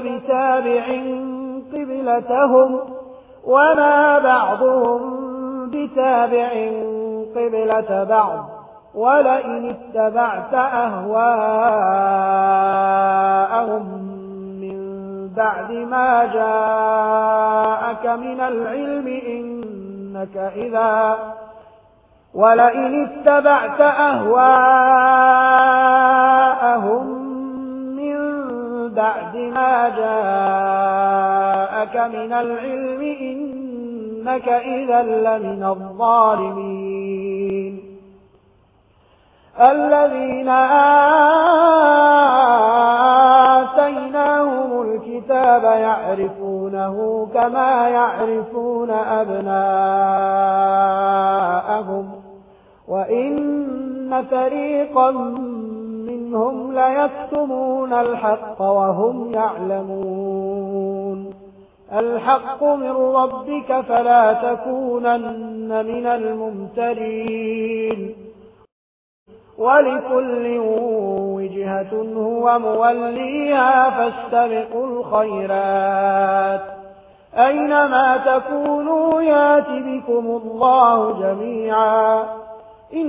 بتابع قبلتهم وما بعضهم بتابع قبلة بعض ولئن اتبعت أهواءهم من بعد ما جاءك من العلم إنك إذا ولئن اتبعت أهواءهم بَعْدِ مَا جَاءَكَ مِنَ الْعِلْمِ إِنَّكَ إِذًا لَّمِنَ الظَّالِمِينَ. الَّذِينَ آتَيْنَاهُمُ الْكِتَابَ يَعْرِفُونَهُ كَمَا يَعْرِفُونَ أَبْنَاءَهُمْ وَإِنَّ فَرِيقًا إنهم ليكتمون الحق وهم يعلمون الحق من ربك فلا تكونن من الممترين ولكل وجهة هو موليها فاستبقوا الخيرات أينما تكونوا يات بكم الله جميعا إن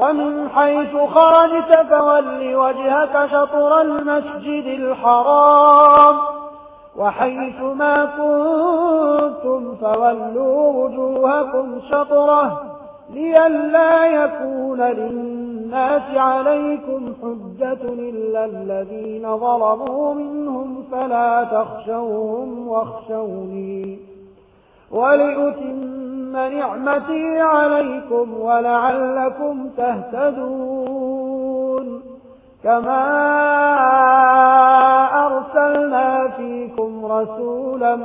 ومن حيث خرجت فول وجهك شطر المسجد الحرام وحيث ما كنتم فولوا وجوهكم شطره لئلا يكون للناس عليكم حجة إلا الذين ظلموا منهم فلا تخشوهم واخشوني ولأتم نعمتي عليكم ولعلكم تهتدون كما أرسلنا فيكم رسولا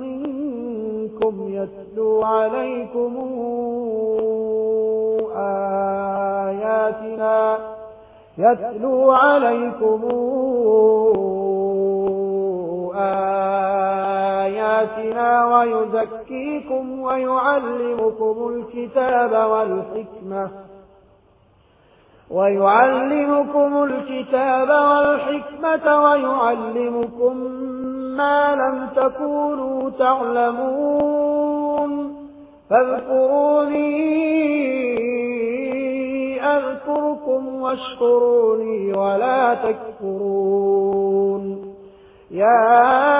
منكم يتلو عليكم آياتنا يتلو عليكم آياتنا آياتنا ويزكيكم ويعلمكم الكتاب والحكمة ويعلمكم الكتاب والحكمة ويعلمكم ما لم تكونوا تعلمون فاذكروني أذكركم واشكروني ولا تكفرون يا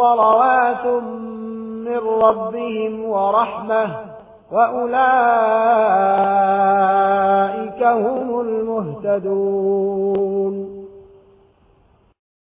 صلوات من ربهم ورحمة وأولئك هم المهتدون